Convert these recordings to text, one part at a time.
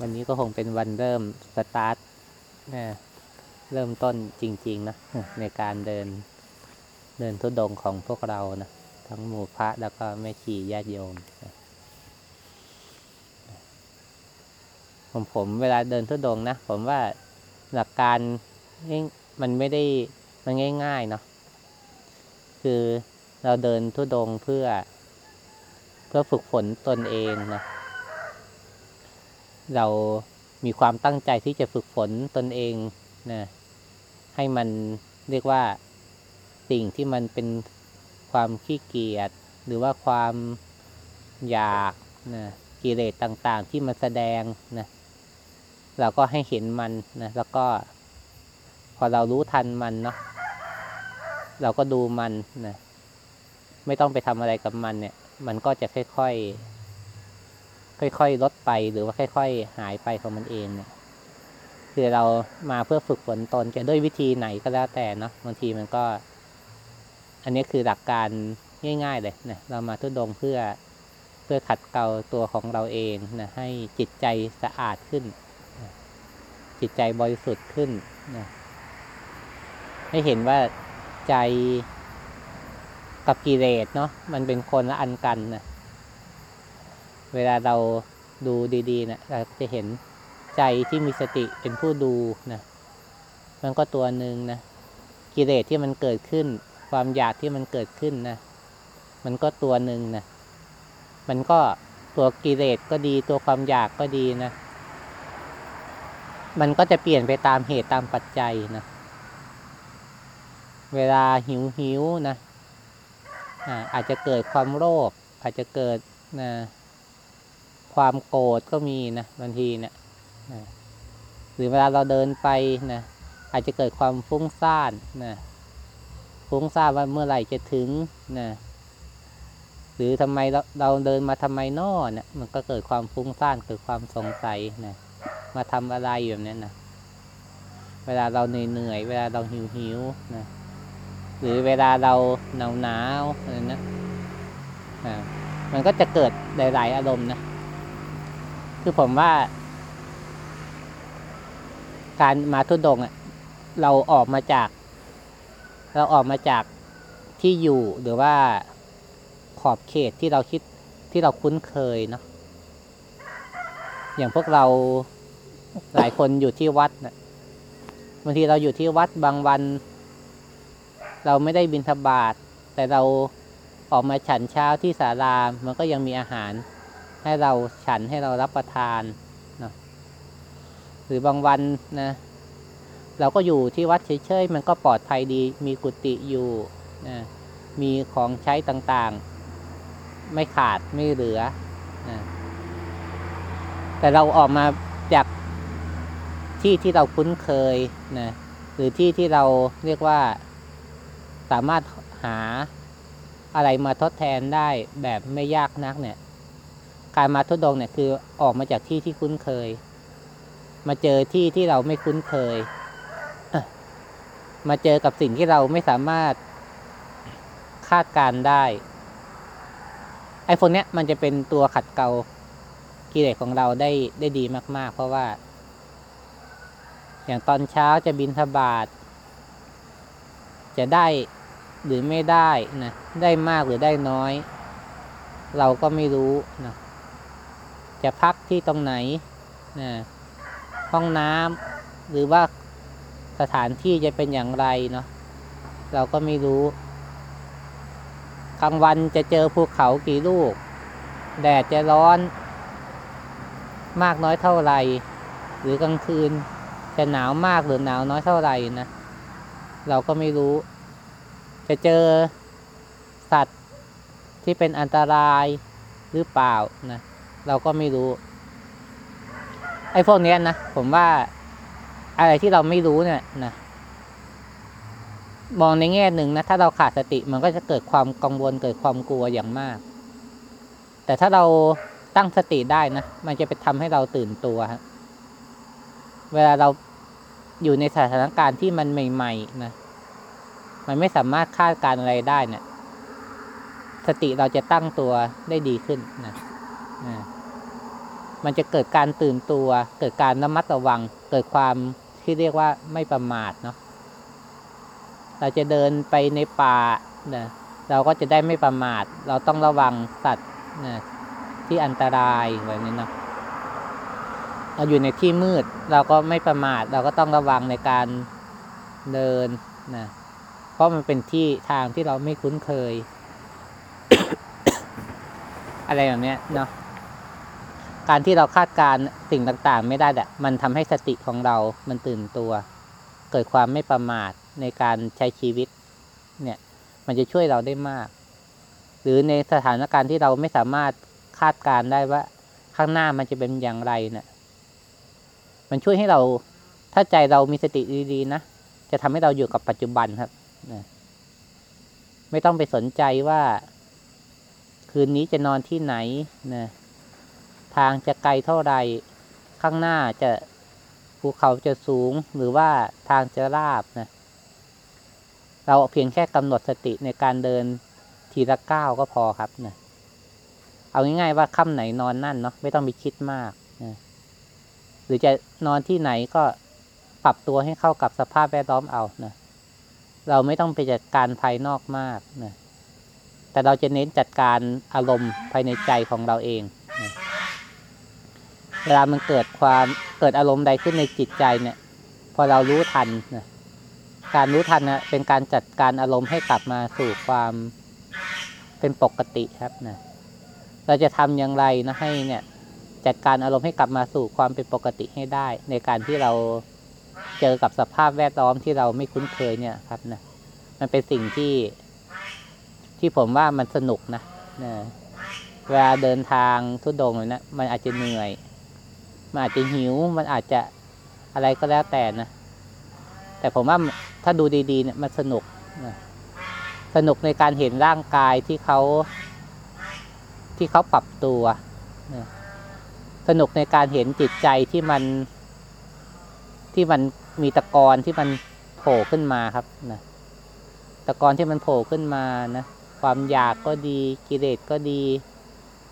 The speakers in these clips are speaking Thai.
วันนี้ก็คงเป็นวันเริ่มสตาร์ทนะเริ่มต้นจริง ๆ นะ ในการเดินเดินทุดงของพวกเรานะ ทั้งหมู่พระแล้วก็แม่ชีญาติโยมผมผมเวลาเดินทุดงนะ ผมว่าหลักการมันไม่ได้มันง่ายๆเนาะคือเราเดินทุดงเพื่อ พื่อฝึกฝนตนเองนะ เรามีความตั้งใจที่จะฝึกฝนตนเองนะให้มันเรียกว่าสิ่งที่มันเป็นความขี้เกียจหรือว่าความอยากนะกิเลสต่างๆ ที่มันแสดงนะเราก็ให้เห็นมันนะแล้วก็ พอเรารู้ทันมันเนาะเราก็ดูมันนะไม่ต้องไปทำอะไรกับมันเนี่ย มันก็จะค่อยๆ ค่อยๆ ลดไปหรือว่าค่อย ๆ หายไปของมันเองเนี่ย คือเรามาเพื่อฝึกฝนตนจะด้วยวิธีไหนก็แล้วแต่เนาะบางทีมันก็ อันนี้คือหลักการง่าย ๆ เลยนะเรามาทุดงเพื่อเพื่อขัดเกลาตัวของเราเองนะให้จิตใจสะอาดขึ้น จิตใจบริสุทธิ์ขึ้นนะให้เห็นว่าใจ กับกิเลสเนาะมันเป็นคนละอันกันนะเวลาเราดูดีๆนะเราจะเห็นใจที่มีสติเป็นผู้ดูนะมันก็ตัวหนึ่งนะกิเลสที่มันเกิดขึ้น ความอยากที่มันเกิดขึ้นนะมันก็ตัวหนึ่งนะมันก็ตัวกิเลสก็ดีตัวความอยากก็ดีนะ มันก็จะเปลี่ยนไปตามเหตุตามปัจจัยนะ เวลาหิวหิวนะ อาจจะเกิดความโลภอาจจะเกิดนะความโกรธก็มีนะบางทีเนะี่ยนะหรือเวลาเราเดินไปนะอาจจะเกิดความฟุ้งซ่านนะฟุ้งซ่านว่าเมื่อไหร่จะถึงนะหรือทำไมเราเราเดินมาทำไมนอเนะี่ยมันก็เกิดความฟุ้งซ่านเกิดความสงสัยนะมาทำอะไรอยู่แบบนี้นะเวลาเราเหนื่อยเหนื่อยเวลาเราหิวหิวนะ หรือเวลาเราหนาวหนาวอะไรนะอ่ามันก็จะเกิดหลาย ๆ อารมณ์นะ คือผมว่า การมาทุดงค์อะ เราออกมาจาก เราออกมาจากที่อยู่หรือว่าขอบเขตที่เราคิดที่เราคุ้นเคยเนาะอย่างพวกเราหลายคนอยู่ที่วัดนะบางทีเราอยู่ที่วัดบางวัน เราไม่ได้บินทบาทแต่เราออกมาฉันเช้าที่ศาลามันก็ยังมีอาหาร ให้เราฉันให้เรารับประทานเนาะหรือบางวันนะเราก็อยู่ที่วัดเฉยๆมันก็ปลอดภัยดี มีกุฏิอยู่นะมีของใช้ต่างๆ ไม่ขาดไม่เหลือนะแต่เราออกมาจากที่ที่เราคุ้นเคยนะหรือที่ที่เราเรียกว่า สามารถหาอะไรมาทดแทนได้แบบไม่ยากนักเนี่ย การมาทดงค์เนี่ยคือออกมาจากที่ที่คุ้นเคย มาเจอที่ที่เราไม่คุ้นเคย มาเจอกับสิ่งที่เราไม่สามารถคาดการได้ไอ้พวกเนี้ยมันจะเป็นตัวขัดเกลากิเลสของเราได้ได้ดีมาก ๆ เพราะว่า อย่างตอนเช้าจะบินทบาท จะได้หรือไม่ได้นะได้มากหรือได้น้อย เราก็ไม่รู้นะจะพักที่ตรงไหนนะห้องน้ำหรือว่าสถานที่จะเป็นอย่างไรเนาะเราก็ไม่รู้กลางวันจะเจอภูเขากี่ลูก แดดจะร้อน มากน้อยเท่าไหร่ หรือกลางคืนจะหนาวมากหรือหนาวน้อยเท่าไหร่นะ เราก็ไม่รู้ จะเจอสัตว์ที่เป็นอันตรายหรือเปล่านะเราก็ไม่รู้ ไอ้พวกนี้นะผมว่าอะไรที่เราไม่รู้เนี่ยนะมองในแง่หนึ่งนะ ถ้าเราขาดสติมันก็จะเกิดความกังวลเกิดความกลัวอย่างมาก แต่ถ้าเราตั้งสติได้นะ มันจะไปทำให้เราตื่นตัวฮะเวลาเรา อยู่ในสถานการณ์ที่มันใหม่ๆนะมันไม่สามารถคาดการอะไรได้เนะี่ย สติเราจะตั้งตัวได้ดีขึ้นนะนะมันจะเกิดการตื่นตัว เกิดการระมัดระวัง เกิดความที่เรียกว่าไม่ประมาทเนาะเราจะเดินไปในป่านะเราก็จะได้ไม่ประมาท เราต้องระวังสัตว์นะที่อันตรายแบบนี้เนาะ เราอยู่ในที่มืด เราก็ไม่ประมาท เราก็ต้องระวังในการเดินนะเพราะมันเป็นที่ทางที่เราไม่คุ้นเคย อะไรแบบเนี้ยเนาะการที่เราคาดการสิ่งต่างๆ ไม่ได้แต่มันทำให้สติของเรา มันตื่นตัว เกิดความไม่ประมาทในการใช้ชีวิต เนี่ย มันจะช่วยเราได้มาก หรือในสถานการณ์ที่เราไม่สามารถคาดการได้ว่าข้างหน้ามันจะเป็นอย่างไรเนะี่ย มันช่วยให้เราถ้าใจเรามีสติดีๆนะจะทำให้เราอยู่กับปัจจุบันครับนะไม่ต้องไปสนใจว่า คืนนี้จะนอนที่ไหนนะทางจะไกลเท่าไหร่ข้างหน้าจะภูเขาจะสูงหรือว่าทางจะราบนะเราเพียงแค่กำหนดสติในการเดินทีละก้าวก็พอครับนะเอาง่ายๆว่าค่ำไหนนอนนั่นเนาะไม่ต้องไปคิดมากนะ หรือจะนอนที่ไหนก็ปรับตัวให้เข้ากับสภาพแวดล้อมเอานะเราไม่ต้องไปจัดการภายนอกมากนะแต่เราจะเน้นจัดการอารมณ์ภายในใจของเราเองนะเวลามันเกิดความเกิดอารมณ์ใดขึ้นในจิตใจเนี่ย พอเรารู้ทันนะการรู้ทันนะเป็นการจัดการอารมณ์ให้กลับมาสู่ความเป็นปกติครับนะเราจะทำอย่างไรนะให้เนี่ย จัดการอารมณ์ให้กลับมาสู่ความเป็นปกติให้ได้ ในการที่เราเจอกับสภาพแวดล้อมที่เราไม่คุ้นเคยเนี่ยครับนะมันเป็นสิ่งที่ที่ผมว่ามันสนุกนะนะเวลาเดินทางทุดงเลยนะมันอาจจะเหนื่อย มันอาจจะหิว มันอาจจะอะไรก็แล้วแต่นะ แต่ผมว่าถ้าดูดีๆเนี่ยมันสนุกนะสนุกในการเห็นร่างกายที่เขาที่เขาปรับตัวนะ สนุกในการเห็นจิตใจที่มันที่มันมีตะกอนที่มันโผล่ขึ้นมาครับนะตะกอนที่มันโผล่ขึ้นมานะความอยากก็ดีกิเลสก็ดี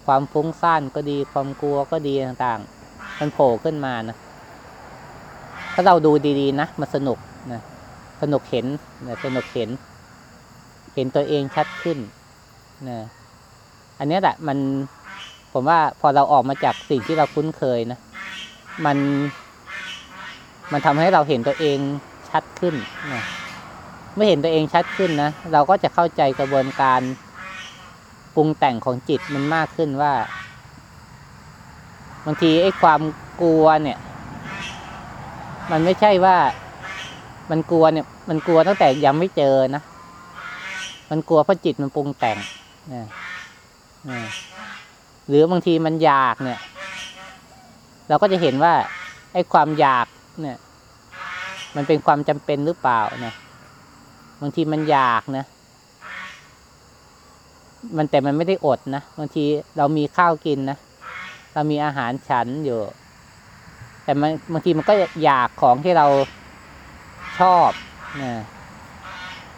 ความฟุ้งซ่านก็ดี ความกลัวก็ดีต่างๆ มันโผล่ขึ้นมานะถ้าเราดูดีๆนะมันสนุกนะสนุกเห็นนะสนุกเห็น เห็นตัวเองชัดขึ้นนะอันนี้แหละมัน ผมว่าพอเราออกมาจากสิ่งที่เราคุ้นเคยนะ มัน มันทำให้เราเห็นตัวเองชัดขึ้นนะเมื่อเห็นตัวเองชัดขึ้นนะ เราก็จะเข้าใจกระบวนการปรุงแต่งของจิตมันมากขึ้นว่าบางทีไอ้ความกลัวเนี่ย มันไม่ใช่ว่ามันกลัวเนี่ย มันกลัวตั้งแต่ยังไม่เจอนะ มันกลัวเพราะจิตมันปรุงแต่งนะนะ หรือบางทีมันอยากเนี่ย เราก็จะเห็นว่าไอ้ความอยากเนี่ย มันเป็นความจำเป็นหรือเปล่านะบางทีมันอยากนะ มันแต่มันไม่ได้อดนะบางทีเรามีข้าวกินนะเรามีอาหารฉันอยู่ แต่มันบางทีมันก็อยากของที่เราชอบนะ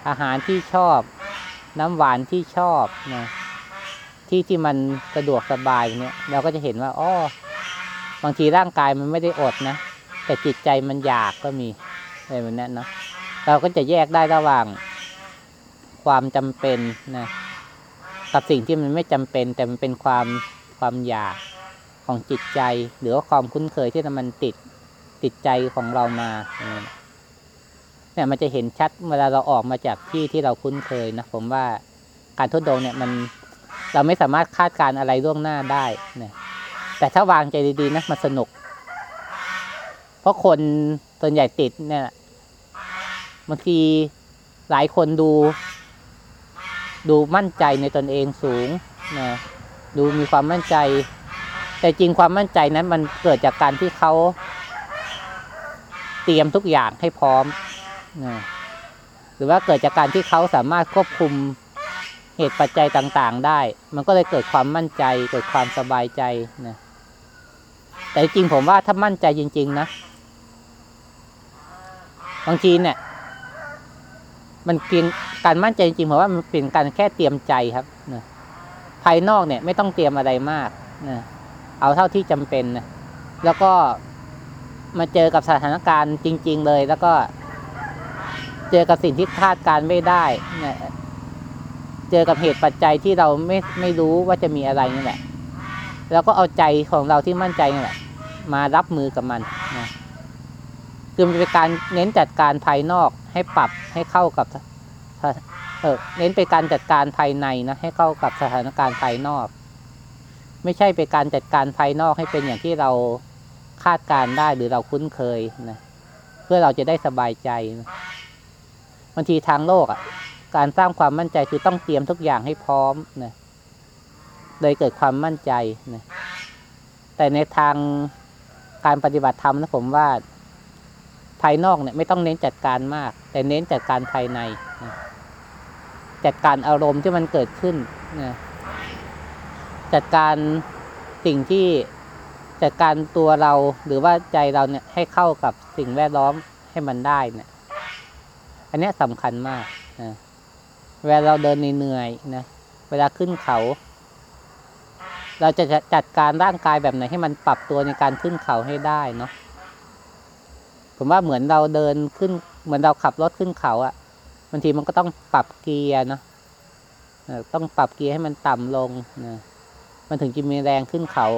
อาหารที่ชอบ น้ำหวานที่ชอบนะ ที่ที่มันสะดวกสบายเนี่ย เราก็จะเห็นว่าอ๋อบางทีร่างกายมันไม่ได้อดนะ แต่จิตใจมันอยากก็มีอะไรแบบนั้นเนาะเราก็จะแยกได้ระหว่าง ความจำเป็นนะกับสิ่งที่มันไม่จำเป็น แต่มันเป็นความความอยากของจิตใจ หรือว่าความคุ้นเคยที่มันติดติดใจของเรามาเนี่ยมันจะเห็นชัดเวลาเราออกมาจากที่ที่เราคุ้นเคยนะผมว่าการทดลองเนี่ยมัน เราไม่สามารถคาดการอะไรล่วงหน้าได้นะแต่ถ้าวางใจดีๆนะมันสนุก เพราะคนส่วนใหญ่ติดเนี่ยบางทีหลายคนดู ดูมั่นใจในตนเองสูงนะดูมีความมั่นใจ แต่จริงความมั่นใจนั้นมันเกิดจากการที่เขาเตรียมทุกอย่างให้พร้อมนะหรือว่าเกิดจากการที่เขาสามารถควบคุม เหตุปัจจัยต่างๆได้ มันก็เลยเกิดความมั่นใจ เกิดความสบายใจนะแต่จริงผมว่าถ้ามั่นใจจริง ๆ นะบางทีเนี่ย มันเพียงการมั่นใจจริงผมว่ามันเป็นการแค่เตรียมใจครับนะภายนอกเนี่ย ไม่ต้องเตรียมอะไรมากนะเอาเท่าที่จำเป็นนะแล้วก็มาเจอกับสถานการณ์จริง ๆ เลย แล้วก็ เจอกับสิ่งที่คาดการไม่ได้นี่ย เจอกับเหตุปัจจัยที่เราไม่ไม่รู้ว่าจะมีอะไรนี่แหละแล้วก็เอาใจของเราที่มั่นใจนี่แหละมารับมือกับมันนะคือมันเป็นการเน้นจัดการภายนอกให้ปรับให้เข้ากับเออเน้นเป็นการจัดการภายในนะให้เข้ากับสถานการณ์ภายนอก ไม่ใช่เป็นการจัดการภายนอกให้เป็นอย่างที่เราคาดการได้หรือเราคุ้นเคยนะเพื่อเราจะได้สบายใจนะบางทีทางโลกอะ การสร้างความมั่นใจคือต้องเตรียมทุกอย่างให้พร้อมนะเลยเกิดความมั่นใจนะแต่ในทางการปฏิบัติธรรมนะผมว่าภายนอกเนี่ยไม่ต้องเน้นจัดการมาก แต่เน้นจัดการภายในนะจัดการอารมณ์ที่มันเกิดขึ้นนะจัดการสิ่งที่จัดการตัวเราหรือว่าใจเราเนี่ยให้เข้ากับสิ่งแวดล้อมให้มันได้เนี่ย อันนี้สำคัญมากนะ เวลาเราเดินเหนื่อยๆนะ เวลาขึ้นเขา เราจะจัดการร่างกายแบบไหนให้มันปรับตัวในการขึ้นเขาให้ได้เนาะ ผมว่าเหมือนเราเดินขึ้น เหมือนเราขับรถขึ้นเขาอะ่ะบางทีมันก็ต้องปรับเกียร์เนาะต้องปรับเกียร์ให้มันต่ำลงนะ มันถึงจะมีแรงขึ้นเขา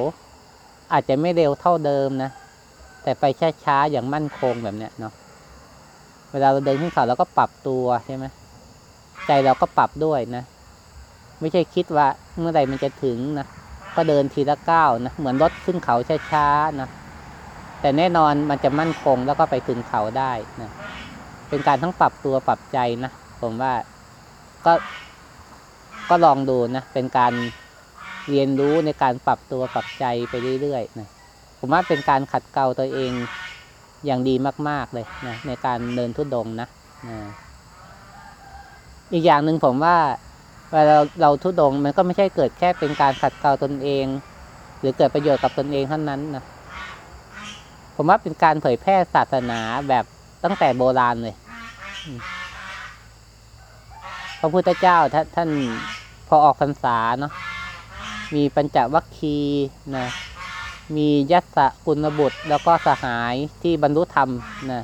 อาจจะไม่เร็วเท่าเดิมนะ แต่ไปช้าๆอย่างมั่นคงแบบเนี้ยเนาะ เวลาเราเดินขึ้นเขาเราก็ปรับตัวใช่ไหม ใจเราก็ปรับด้วยนะ ไม่ใช่คิดว่าเมื่อไหร่มันจะถึงนะก็เดินทีละก้าวนะเหมือนรถขึ้นเขาช้าๆนะแต่แน่นอนมันจะมั่นคงแล้วก็ไปถึงเขาได้นะเป็นการทั้งปรับตัวปรับใจนะผมว่าก็ก็ลองดูนะ เป็นการเรียนรู้ในการปรับตัวปรับใจไปเรื่อยๆนะผมว่าเป็นการขัดเกลาตัวเองอย่างดีมาก ๆเลยนะในการเดินทุดงนะนะ อีกอย่างหนึ่งผมว่าเวลาเราเราทุดงมันก็ไม่ใช่เกิดแค่เป็นการขัดเกลาตนเอง หรือเกิดประโยชน์กับตนเองเท่านั้นนะผมว่าเป็นการเผยแพร่ศาสนาแบบตั้งแต่โบราณเลยพระพุทธเจ้าท่านท่านพอออกพรรษาเนาะมีปัญจวัคคีนะมียัสสะกุลบุตร แล้วก็สหายที่บรรลุธรรมนะ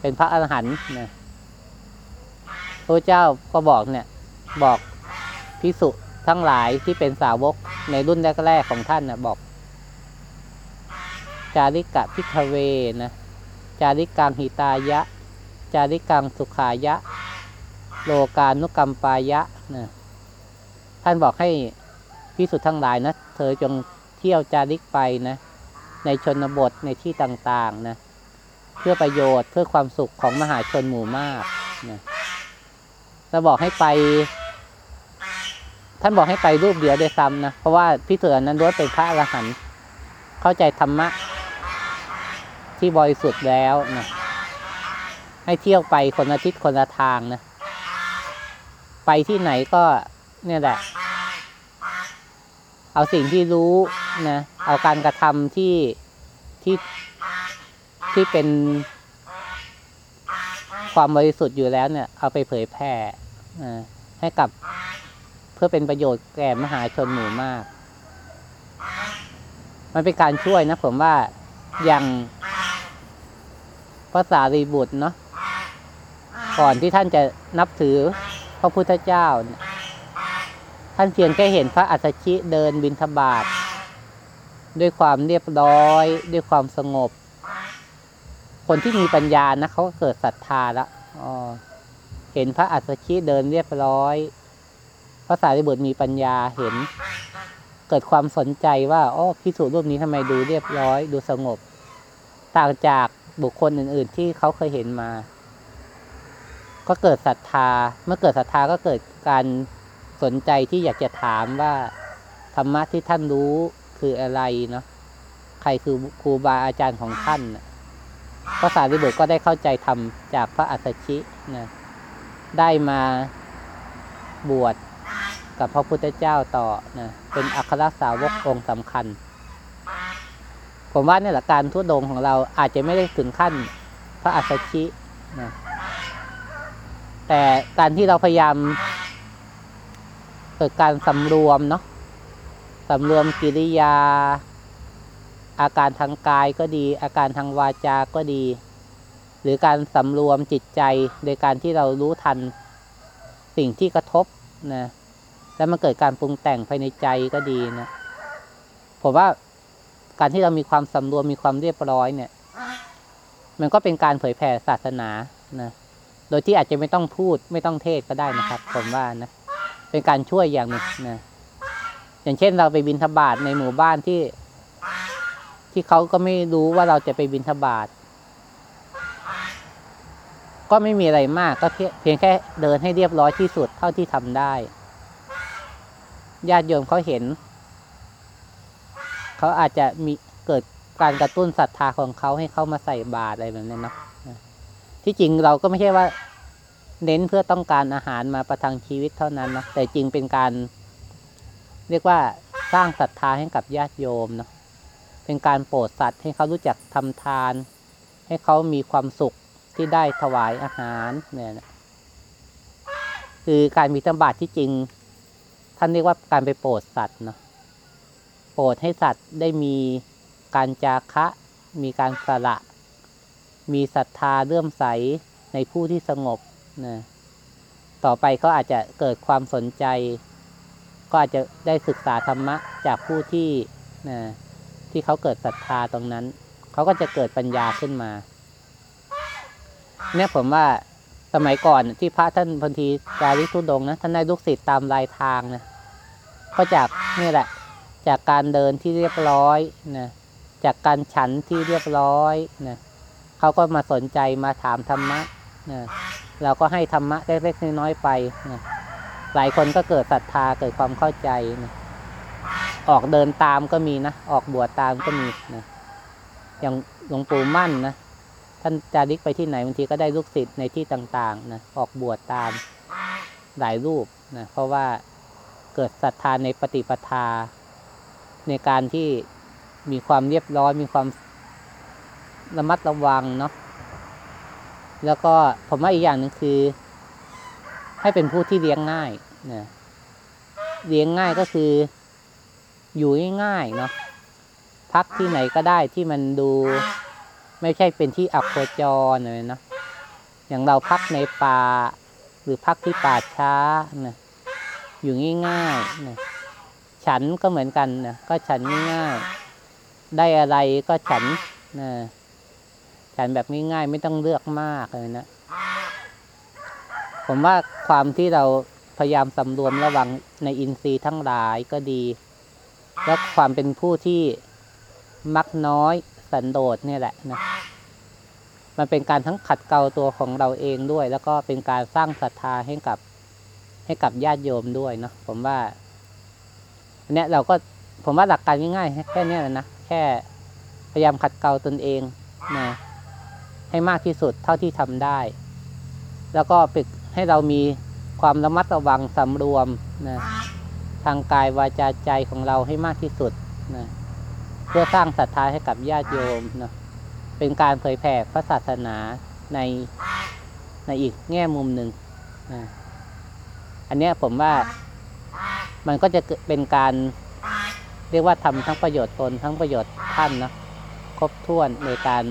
เป็นพระอรหันต์นะ พระเจ้าก็บอกเนี่ยบอกพิสุทั้งหลายที่เป็นสาวกในรุ่นแรกๆของท่านนะบอก จาริกะพิทเวนะจาริกังหิตายะ จาริกังสุขายะ โลกานุกรรมปายะนะท่านบอกให้พิสุทั้งหลายนะเธอจงเที่ยวจาริกไปนะ ในชนบทในที่ต่างๆนะ เพื่อประโยชน์เพื่อความสุขของมหาชนหมู่มากนะ เราบอกให้ไป ท่านบอกให้ไปรูปเดียวด้วยซ้ำนะ เพราะว่าพิสุนั้นล้วนเป็นพระอรหันต์เข้าใจธรรมะ ที่บริสุทธิ์แล้วนะให้เที่ยวไปคนละทิศคนละทางนะ ไปที่ไหนก็เนี่ยแหละ เอาสิ่งที่รู้นะ เอาการกระทำที่ที่ที่เป็น ความบริสุทธิ์อยู่แล้วเนี่ย เอาไปเผยแพร่ให้กับเพื่อเป็นประโยชน์แก่มหาชนหมู่มาก มันเป็นการช่วยนะผมว่าอย่างภาษารีบุตรเนาะก่อนที่ท่านจะนับถือพระพุทธเจ้า ท่านเพียงแค่เห็นพระอัสสชิเดินบินทบาทด้วยความเรียบร้อย ด้วยความสงบ คนที่มีปัญญานะเขาเกิดศรัทธาแล้วเห็นพระอัสสชิเดินเรียบร้อย พระสารีบุตรมีปัญญาเห็น เกิดความสนใจว่าอ๋อพิสูจน์รูปนี้ทำไมดูเรียบร้อย ดูสงบ ต่างจากบุคคลอื่น ๆ ที่เขาเคยเห็นมา ก็เกิดศรัทธา เมื่อเกิดศรัทธาก็เกิดการสนใจที่อยากจะถามว่าธรรมะที่ท่านรู้คืออะไรเนาะใครคือครูบาอาจารย์ของท่านนะ พระสารีบุตรก็ได้เข้าใจธรรมจากพระอัสสชินะได้มาบวชกับพระพุทธเจ้าต่อนะเป็นอัครสาวกองค์สำคัญ ผมว่าเนี่ยแหละการทุดงของเราอาจจะไม่ได้ถึงขั้นพระอัสสชินะแต่การที่เราพยายามเกิดการสำรวมเนาะสำรวมกิริยา อาการทางกายก็ดี อาการทางวาจาก็ดี หรือการสำรวมจิตใจโดยการที่เรารู้ทันสิ่งที่กระทบนะแล้วมันเกิดการปรุงแต่งภายในใจก็ดีนะผมว่าการที่เรามีความสำรวมมีความเรียบร้อยเนี่ย มันก็เป็นการเผยแผ่ศาสนานะโดยที่อาจจะไม่ต้องพูดไม่ต้องเทศก็ได้นะครับ ผมว่านะเป็นการช่วยอย่างหนึ่งนะอย่างเช่นเราไปบินทบาทในหมู่บ้านที่ ที่เขาก็ไม่รู้ว่าเราจะไปบินทบาทก็ไม่มีอะไรมากก็เพียงแค่เดินให้เรียบร้อยที่สุดเท่าที่ทำได้ญาติโยมเขาเห็น เขาอาจจะมีเกิดการกระตุ้นศรัทธาของเขาให้เขามาใส่บาตรอะไรแบบนี้เนาะที่จริงเราก็ไม่ใช่ว่า เน้นเพื่อต้องการอาหารมาประทังชีวิตเท่านั้นนะแต่จริงเป็นการ เรียกว่าสร้างศรัทธาให้กับญาติโยมเนาะ เป็นการโปรดสัตว์ให้เขารู้จักทำทาน ให้เขามีความสุขที่ได้ถวายอาหารเนี่ยนะคือการมีธบาตที่จริง ท่านเรียกว่าการไปโปรดสัตว์เนาะโปรดให้สัตว์ได้มีการจาคะ มีการสละ มีศรัทธาเลื่อมใสในผู้ที่สงบนะต่อไปเขาอาจจะเกิดความสนใจ ก็อาจจะได้ศึกษาธรรมะจากผู้ที่นะ ที่เขาเกิดศรัทธาตรงนั้น เขาก็จะเกิดปัญญาขึ้นมา เนี่ยผมว่าสมัยก่อนที่พระท่านพันธีจาริกทุดงนะท่านได้ลูกศิษย์ตามรายทางนะก็จากนี่แหละ จากการเดินที่เรียบร้อยนะจากการฉันที่เรียบร้อยนะเขาก็มาสนใจมาถามธรรมะนะเราก็ให้ธรรมะเล็กๆน้อยๆไปนะหลายคนก็เกิดศรัทธาเกิดความเข้าใจนะ ออกเดินตามก็มีนะ ออกบวชตามก็มีนะอย่างหลวงปู่มั่นนะท่านจาริกไปที่ไหนบางทีก็ได้ลูกศิษย์ในที่ต่างๆนะออกบวชตามหลายรูปนะเพราะว่าเกิดศรัทธาในปฏิปทา ในการที่มีความเรียบร้อยมีความระมัดระวังเนาะแล้วก็ผมว่าอีกอย่างหนึ่งคือ ให้เป็นผู้ที่เลี้ยงง่ายนะเลี้ยงง่ายก็คือ อยู่ง่ายๆเนาะพักที่ไหนก็ได้ที่มันดู ไม่ใช่เป็นที่อับโคจรเลยนะอย่างเราพักในป่า หรือพักที่ป่าช้านะอยู่ง่ายๆนะฉันก็เหมือนกันนะก็ฉันง่ายๆได้อะไรก็ฉันนะฉันแบบง่ายๆไม่ต้องเลือกมากเลยนะผมว่าความที่เราพยายามสำรวมระวังในอินทรีย์ทั้งหลายก็ดี และความเป็นผู้ที่มักน้อยสันโดษเนี่ยแหละนะมันเป็นการทั้งขัดเกลาตัวของเราเองด้วย แล้วก็เป็นการสร้างศรัทธาให้กับให้กับญาติโยมด้วยเนาะผมว่าอันเนี้ยเราก็ผมว่าหลักการง่ายๆแค่นี้แหละนะแค่พยายามขัดเกลาตนเองนะให้มากที่สุดเท่าที่ทำได้ แล้วก็ฝึกให้เรามีความระมัดระวังสำรวมนะ ทางกายวาจาใจของเราให้มากที่สุดนะเพื่อสร้างศรัทธาให้กับญาติโยมนะเป็นการเผยแผ่พระศาสนาในในอีกแง่มุมหนึ่งนะอันนี้ผมว่ามันก็จะเป็นการเรียกว่าทำทั้งประโยชน์ตนทั้งประโยชน์ท่านนะครบถ้วนในการ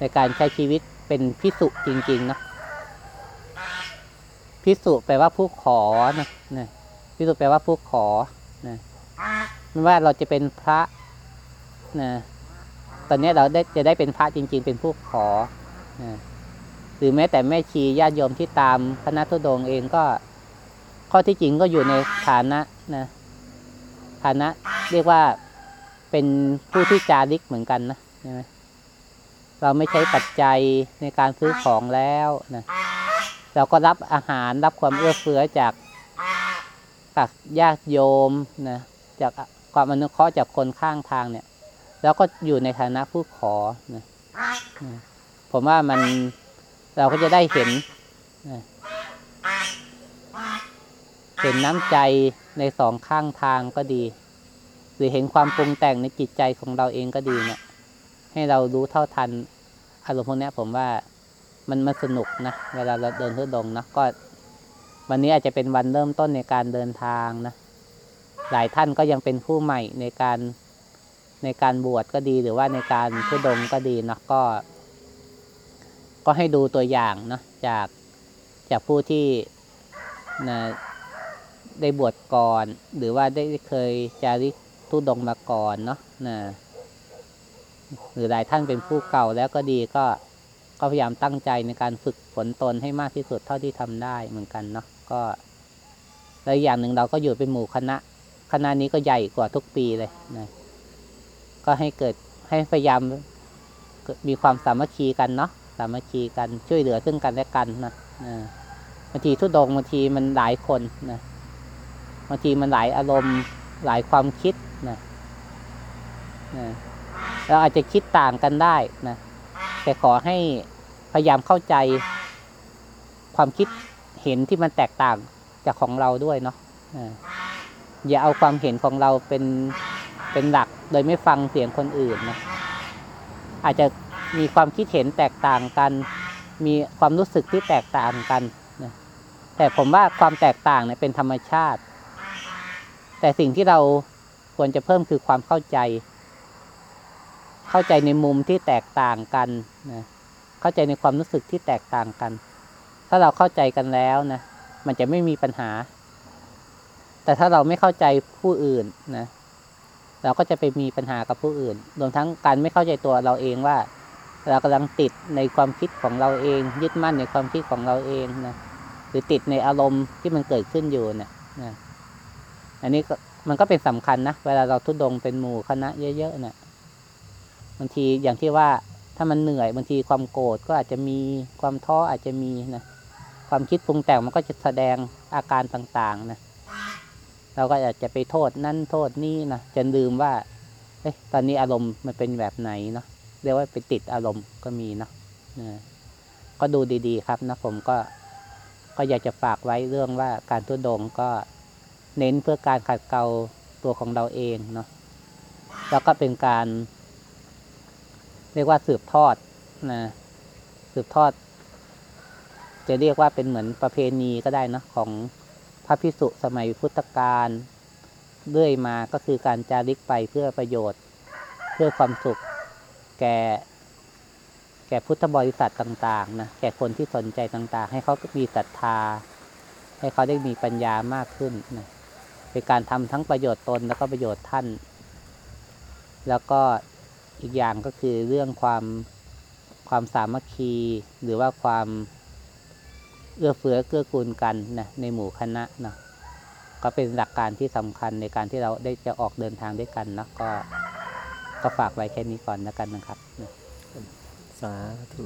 ในการใช้ชีวิตเป็นพิสุจริงๆเนาะพิสุแปลว่าผู้ขอนะนะ พิสุแปลว่าผู้ขอนะไม่ว่าเราจะเป็นพระนะตอนนี้เราได้จะได้เป็นพระจริง ๆ เป็นผู้ขอนะหรือแม้แต่แม่ชีญาติโยมที่ตามคณะนัทุดงเองก็ ข้อที่จริงก็อยู่ในฐานะนะฐานะ เรียกว่าเป็นผู้ที่จาริกเหมือนกันนะใช่ไหมเราไม่ใช้ปัจจัยในการซื้อของแล้วนะเราก็รับอาหารรับความเอื้อเฟื้อจาก จากญาติโยมนะจากความอนุเคราะห์จากคนข้างทางเนี่ย แล้วก็อยู่ในฐานะผู้ขอนะนะผมว่ามันเราก็จะได้เห็นนะเห็นน้ำใจในสองข้างทางก็ดี หรือเห็นความปรุงแต่งในจิตใจของเราเองก็ดีเนี่ย ให้เรารู้เท่าทันอารมณ์พวกนี้ผมว่ามันมันสนุกนะ เวลาเราเดินทุดงนะก็ วันนี้อาจจะเป็นวันเริ่มต้นในการเดินทางนะ หลายท่านก็ยังเป็นผู้ใหม่ในการในการบวชก็ดีหรือว่าในการทุดงก็ดีนะก็ ก็ให้ดูตัวอย่างเนาะจากจากผู้ที่นะได้บวชก่อน หรือว่าได้เคยจาริกทุดงมาก่อนเนาะนะหรือหลายท่านเป็นผู้เก่าแล้วก็ดีก็ ก็พยายามตั้งใจในการฝึกฝนตนให้มากที่สุดเท่าที่ทำได้เหมือนกันเนาะก็แล้วอย่างหนึ่งเราก็อยู่เป็นหมู่คณะ คณะนี้ก็ใหญ่กว่าทุกปีเลยนะก็ให้เกิดให้พยายามมีความสามัคคีกันเนาะสามัคคีกันช่วยเหลือซึ่งกันและกันนะบางทีทุดงบางทีมันหลายคนนะบางทีมันหลายอารมณ์หลายความคิดนะนะเราอาจจะคิดต่างกันได้นะ แต่ขอให้พยายามเข้าใจความคิดเห็นที่มันแตกต่างจากของเราด้วยเนาะอย่าเอาความเห็นของเราเป็นเป็นหลัก โดยไม่ฟังเสียงคนอื่นนะอาจจะมีความคิดเห็นแตกต่างกัน มีความรู้สึกที่แตกต่างกันนะแต่ผมว่าความแตกต่างเนี่ยเป็นธรรมชาติ แต่สิ่งที่เราควรจะเพิ่มคือความเข้าใจ เข้าใจในมุมที่แตกต่างกันนะเข้าใจในความรู้สึกที่แตกต่างกัน ถ้าเราเข้าใจกันแล้วนะมันจะไม่มีปัญหา แต่ถ้าเราไม่เข้าใจผู้อื่นนะเราก็จะไปมีปัญหากับผู้อื่น รวมทั้งการไม่เข้าใจตัวเราเองว่า เรากำลังติดในความคิดของเราเอง ยึดมั่นในความคิดของเราเองนะหรือติดในอารมณ์ที่มันเกิดขึ้นอยู่เนะนะอันนี้มันก็เป็นสำคัญนะ เวลาเราทุดงเป็นหมู่คณะเยอะๆเนะ บางทีอย่างที่ว่าถ้ามันเหนื่อยบางทีความโกรธก็อาจจะมีความท้ออาจจะมีนะความคิดปรุงแต่งมันก็จะแสดงอาการต่างๆนะเราก็อาจจะไปโทษนั่นโทษนี่นะจนลืมว่าเอ้ยตอนนี้อารมณ์มันเป็นแบบไหนเนาะเรียกว่าไปติดอารมณ์ก็มีเนาะนะก็ดูดีๆ ครับนะผมก็ก็อยากจะฝากไว้เรื่องว่าการทุดงก็เน้นเพื่อการขัดเกลาตัวของเราเองเนาะแล้วก็เป็นการ เรียกว่าสืบทอดนะสืบทอด จะเรียกว่าเป็นเหมือนประเพณีก็ได้นะของพระพิสุสมัยพุทธกาลเรื่อยมาก็คือการจาริกไปเพื่อประโยชน์ เพื่อความสุข แก่ แก่พุทธบริษัทต่าง ๆ นะแก่คนที่สนใจต่าง ๆ ให้เขามีศรัทธา ให้เขาได้มีปัญญามากขึ้นนะเป็นการทำทั้งประโยชน์ตนแล้วก็ประโยชน์ท่าน แล้วก็ อีกอย่างก็คือเรื่องความความสามัคคี หรือว่าความเอื้อเฟื้อเกื้อกูลกันนะในหมู่คณะเนาะก็เป็นหลักการที่สำคัญในการที่เราได้จะออกเดินทางด้วยกันเนาะก็ก็ฝากไว้แค่นี้ก่อนแล้วกันนะครับ สาธุ